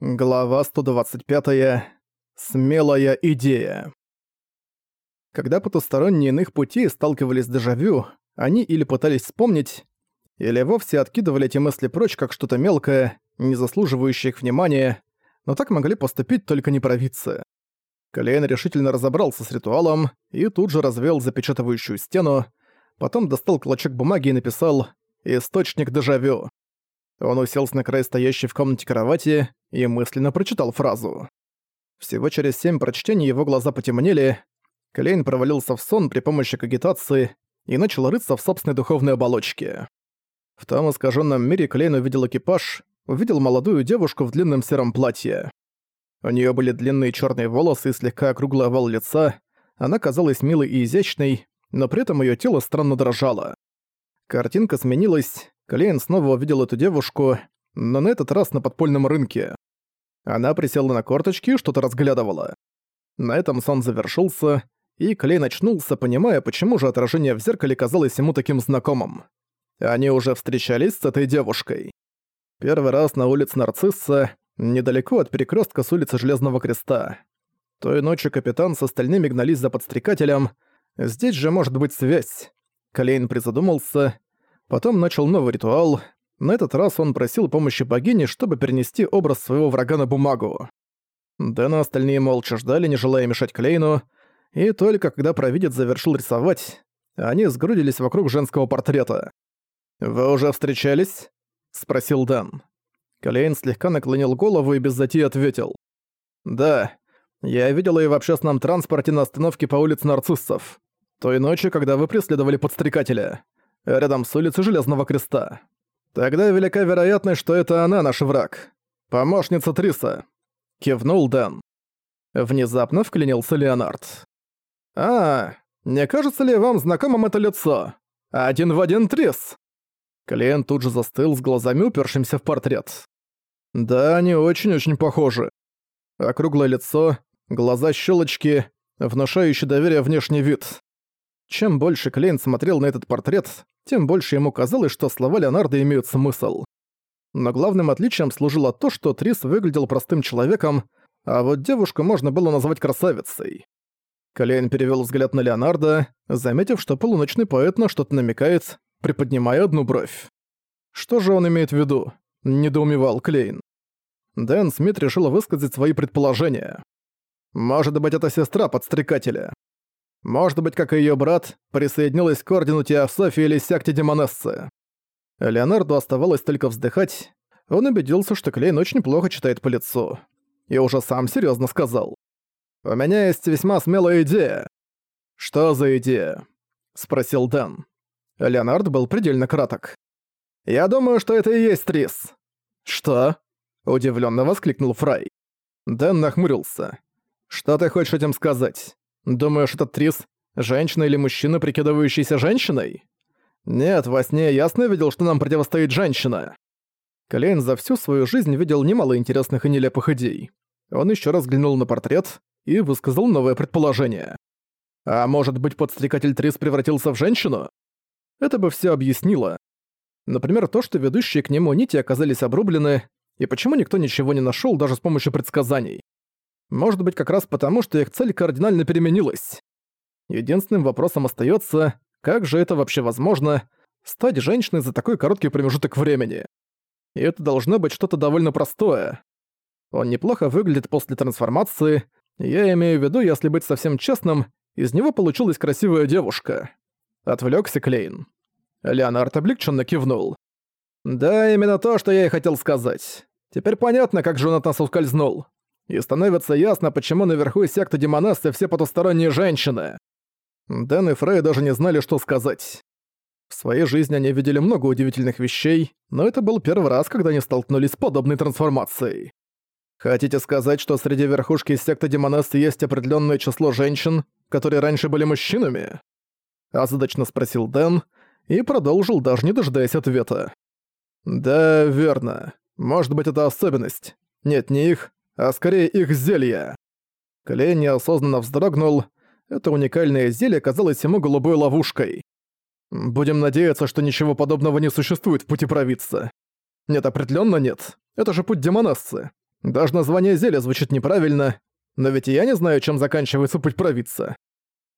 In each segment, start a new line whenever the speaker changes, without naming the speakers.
Глава 125. Смелая идея. Когда потусторонние иных путей сталкивались с дежавю, они или пытались вспомнить, или вовсе откидывали эти мысли прочь, как что-то мелкое, не заслуживающее их внимания, но так могли поступить только не провидцы. Калейн решительно разобрался с ритуалом и тут же развеял запечатывающую стену, потом достал клочок бумаги и написал «Источник дежавю». Он уселся на край стоящей в комнате кровати и мысленно прочитал фразу. Всего через семь прочтений его глаза потемнели, Клейн провалился в сон при помощи кагитации и начал рыться в собственной духовной оболочке. В том искаженном мире Клейн увидел экипаж, увидел молодую девушку в длинном сером платье. У нее были длинные черные волосы и слегка округлый овал лица, она казалась милой и изящной, но при этом ее тело странно дрожало. Картинка сменилась, Клейн снова увидел эту девушку, но на этот раз на подпольном рынке. Она присела на корточки и что-то разглядывала. На этом сон завершился, и Клейн очнулся, понимая, почему же отражение в зеркале казалось ему таким знакомым. Они уже встречались с этой девушкой. Первый раз на улице Нарцисса, недалеко от перекрестка с улицы Железного Креста. Той ночью капитан с остальными гнались за подстрекателем. Здесь же может быть связь. Клейн призадумался, Потом начал новый ритуал. На этот раз он просил помощи богини, чтобы перенести образ своего врага на бумагу. Дэн и остальные молча ждали, не желая мешать Клейну, и только когда провидец завершил рисовать, они сгрудились вокруг женского портрета. «Вы уже встречались?» — спросил Дэн. Клейн слегка наклонил голову и без затеи ответил. «Да, я видел ее в общественном транспорте на остановке по улице Нарциссов. Той ночью, когда вы преследовали подстрекателя рядом с улицей Железного Креста. Тогда велика вероятность, что это она наш враг. Помощница Триса. Кивнул Дэн. Внезапно вклинился Леонард. «А, не кажется ли вам знакомым это лицо? Один в один Трис!» Клиент тут же застыл с глазами, упершимся в портрет. «Да, они очень-очень похожи. Округлое лицо, глаза щелочки, внушающий доверие внешний вид. Чем больше Клейн смотрел на этот портрет, тем больше ему казалось, что слова Леонардо имеют смысл. Но главным отличием служило то, что Трис выглядел простым человеком, а вот девушку можно было назвать красавицей. Клейн перевел взгляд на Леонардо, заметив, что полуночный поэт на что-то намекает, приподнимая одну бровь. Что же он имеет в виду? Недоумевал Клейн. Дэн Смит решил высказать свои предположения. Может быть, это сестра подстрекателя. Может быть, как и её брат, присоединилась к Ордену Теософии или секте Демонессы. Леонарду оставалось только вздыхать. Он убедился, что Клейн очень плохо читает по лицу. И уже сам серьёзно сказал. «У меня есть весьма смелая идея». «Что за идея?» — спросил Дэн. Леонард был предельно краток. «Я думаю, что это и есть Трис». «Что?» — удивлённо воскликнул Фрай. Дэн нахмурился. «Что ты хочешь этим сказать? Думаешь, этот Трис — женщина или мужчина, прикидывающийся женщиной? Нет, во сне ясно видел, что нам противостоит женщина. Клейн за всю свою жизнь видел немало интересных и нелепых идей. Он еще раз взглянул на портрет и высказал новое предположение. А может быть, подстрекатель Трис превратился в женщину? Это бы все объяснило. Например, то, что ведущие к нему нити оказались обрублены, и почему никто ничего не нашел даже с помощью предсказаний. Может быть, как раз потому, что их цель кардинально переменилась. Единственным вопросом остается, как же это вообще возможно, стать женщиной за такой короткий промежуток времени. И это должно быть что-то довольно простое. Он неплохо выглядит после трансформации, я имею в виду, если быть совсем честным, из него получилась красивая девушка. Отвлекся Клейн. Леонард облегченно кивнул. «Да, именно то, что я и хотел сказать. Теперь понятно, как же он от нас ускользнул и становится ясно, почему наверху секты Демонессы все потусторонние женщины. Дэн и Фрей даже не знали, что сказать. В своей жизни они видели много удивительных вещей, но это был первый раз, когда они столкнулись с подобной трансформацией. Хотите сказать, что среди верхушки секты Демонессы есть определенное число женщин, которые раньше были мужчинами? Озадачно спросил Дэн и продолжил, даже не дожидаясь ответа. Да, верно. Может быть, это особенность. Нет, не их, а скорее их зелья. Клей неосознанно вздрогнул. Это уникальное зелье казалось ему голубой ловушкой. Будем надеяться, что ничего подобного не существует в пути провидца. Нет, определенно нет. Это же путь демонессы. Даже название зелья звучит неправильно, но ведь и я не знаю, чем заканчивается путь провидца.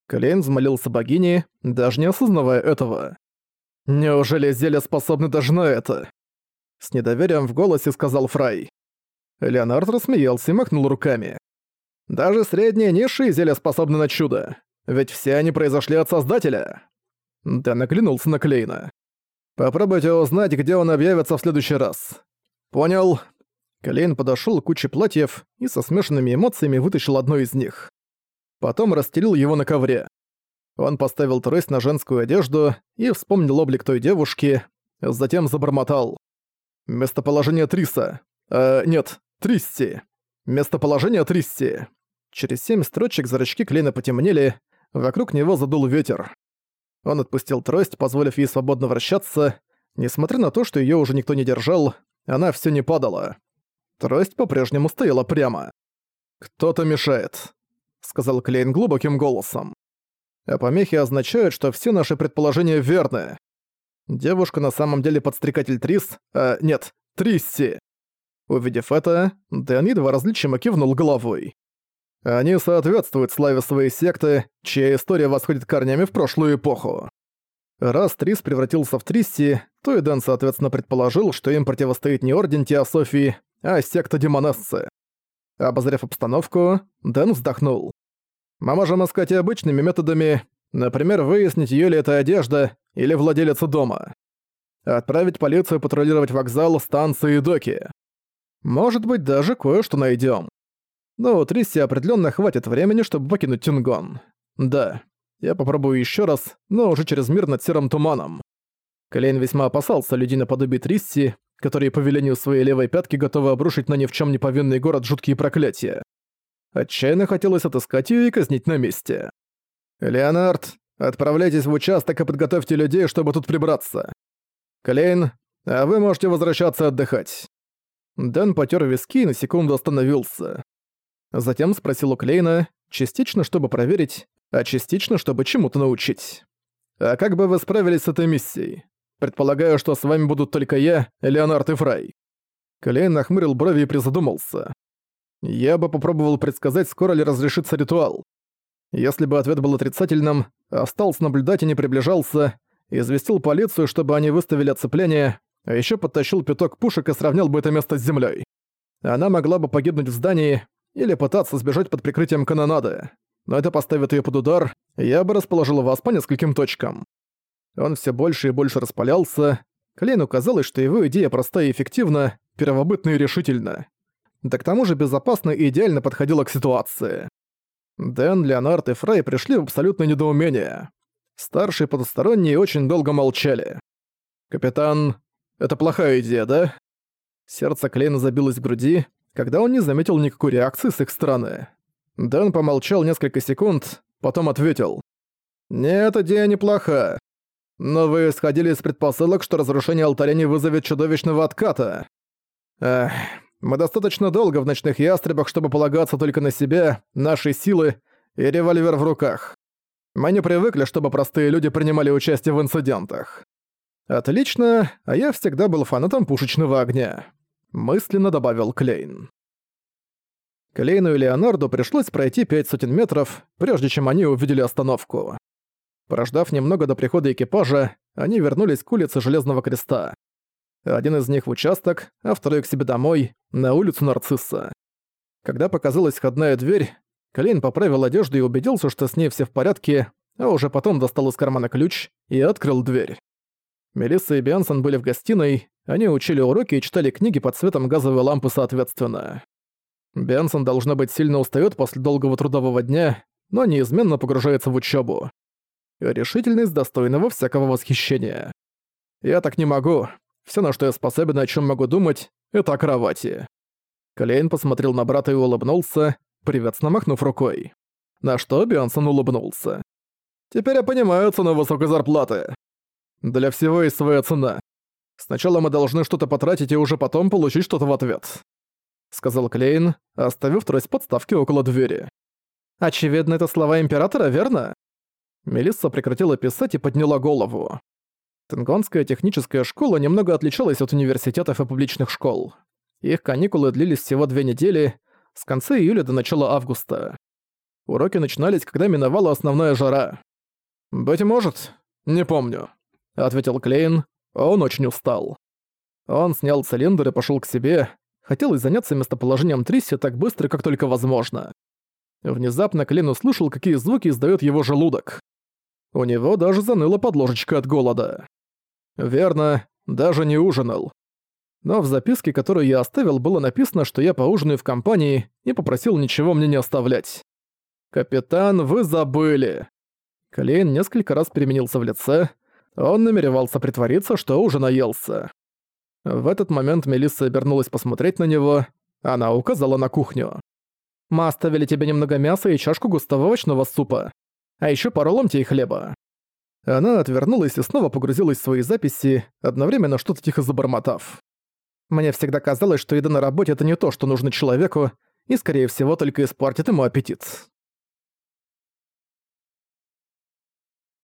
Клейн взмолился богине, даже не осознавая этого. «Неужели зелья способны даже на это?» С недоверием в голосе сказал Фрай. Леонард рассмеялся и махнул руками. «Даже средние низшие зелья способны на чудо, ведь все они произошли от Создателя». Дэн оглянулся на Клейна. «Попробуйте узнать, где он объявится в следующий раз». «Понял». Клейн подошёл к куче платьев и со смешанными эмоциями вытащил одно из них. Потом расстелил его на ковре. Он поставил трость на женскую одежду и вспомнил облик той девушки, затем забормотал. «Местоположение Триса. Э, нет, Тристи. Местоположение Тристи». Через семь строчек зрачки Клейна потемнели, вокруг него задул ветер. Он отпустил трость, позволив ей свободно вращаться. Несмотря на то, что её уже никто не держал, она всё не падала. Трость по-прежнему стояла прямо. «Кто-то мешает», — сказал Клейн глубоким голосом. «А помехи означают, что все наши предположения верны. Девушка на самом деле подстрекатель Трис, а нет, Трисси». Увидев это, Дэн едва различимо кивнул головой. Они соответствуют славе своей секты, чья история восходит корнями в прошлую эпоху. Раз Трис превратился в Трисси, то и Дэн соответственно предположил, что им противостоит не Орден Теософии, а секта Демонессы. Обозрев обстановку, Дэн вздохнул. Мы можем искать и обычными методами, например, выяснить, её ли это одежда или владелица дома. Отправить полицию патрулировать вокзал, станции и доки. Может быть, даже кое-что найдём. Но Трисси определенно хватит времени, чтобы покинуть Тюнгон. Да, я попробую еще раз, но уже через мир над серым туманом. Клейн весьма опасался людей наподобие Трисси, которые по велению своей левой пятки готовы обрушить на ни в чем не повинный город жуткие проклятия. Отчаянно хотелось отыскать ее и казнить на месте. «Леонард, отправляйтесь в участок и подготовьте людей, чтобы тут прибраться. Клейн, а вы можете возвращаться отдыхать». Дэн потер виски и на секунду остановился. Затем спросил у Клейна, частично чтобы проверить, а частично чтобы чему-то научить. «А как бы вы справились с этой миссией? Предполагаю, что с вами будут только я, Леонард и Фрай». Клейн нахмурил брови и призадумался. «Я бы попробовал предсказать, скоро ли разрешится ритуал. Если бы ответ был отрицательным, остался наблюдать и не приближался, известил полицию, чтобы они выставили оцепление, а еще подтащил пяток пушек и сравнял бы это место с землей. Она могла бы погибнуть в здании, или пытаться сбежать под прикрытием канонады. Но это поставит ее под удар, я бы расположил вас по нескольким точкам. Он все больше и больше распалялся. Клейну казалось, что его идея проста и эффективна, первобытна и решительна. Да к тому же безопасно и идеально подходила к ситуации. Дэн, Леонард и Фрей пришли в абсолютное недоумение. Старшие потусторонние очень долго молчали. «Капитан, это плохая идея, да?» Сердце Клейна забилось в груди, когда он не заметил никакой реакции с их стороны. Дэн помолчал несколько секунд, потом ответил. «Нет, идея неплоха. Но вы исходили из предпосылок, что разрушение алтаря не вызовет чудовищного отката. Эх, мы достаточно долго в ночных ястребах, чтобы полагаться только на себя, наши силы и револьвер в руках. Мы не привыкли, чтобы простые люди принимали участие в инцидентах. Отлично, а я всегда был фанатом пушечного огня мысленно добавил Клейн. Клейну и Леонарду пришлось пройти пять сотен метров, прежде чем они увидели остановку. Прождав немного до прихода экипажа, они вернулись к улице Железного Креста. Один из них в участок, а второй к себе домой, на улицу Нарцисса. Когда показалась входная дверь, Клейн поправил одежду и убедился, что с ней все в порядке, а уже потом достал из кармана ключ и открыл дверь. Мелисса и Биансон были в гостиной, они учили уроки и читали книги под светом газовой лампы соответственно. Бенсон, должно быть, сильно устаёт после долгого трудового дня, но неизменно погружается в учёбу. Решительность достойного всякого восхищения. Я так не могу. Всё, на что я способен и о чём могу думать, это о кровати. Клейн посмотрел на брата и улыбнулся, приветственно махнув рукой. На что Бенсон улыбнулся. «Теперь я понимаю цену высокой зарплаты. Для всего есть своя цена. Сначала мы должны что-то потратить и уже потом получить что-то в ответ», — сказал Клейн, оставив трость подставки около двери. «Очевидно, это слова Императора, верно?» Мелисса прекратила писать и подняла голову. Тенгонская техническая школа немного отличалась от университетов и публичных школ. Их каникулы длились всего две недели, с конца июля до начала августа. Уроки начинались, когда миновала основная жара. «Быть может, не помню», — ответил Клейн. Он очень устал. Он снял цилиндр и пошёл к себе. Хотелось заняться местоположением Трисси так быстро, как только возможно. Внезапно Клейн услышал, какие звуки издаёт его желудок. У него даже заныла подложечка от голода. Верно, даже не ужинал. Но в записке, которую я оставил, было написано, что я поужинаю в компании и попросил ничего мне не оставлять. «Капитан, вы забыли!» Клейн несколько раз переменился в лице. Он намеревался притвориться, что уже наелся. В этот момент Мелисса обернулась посмотреть на него. Она указала на кухню. «Мы оставили тебе немного мяса и чашку густого овощного супа. А еще пару ломтей хлеба». Она отвернулась и снова погрузилась в свои записи, одновременно что-то тихо забормотав. Мне всегда казалось, что еда на работе — это не то, что нужно человеку, и, скорее всего, только испортит ему аппетит.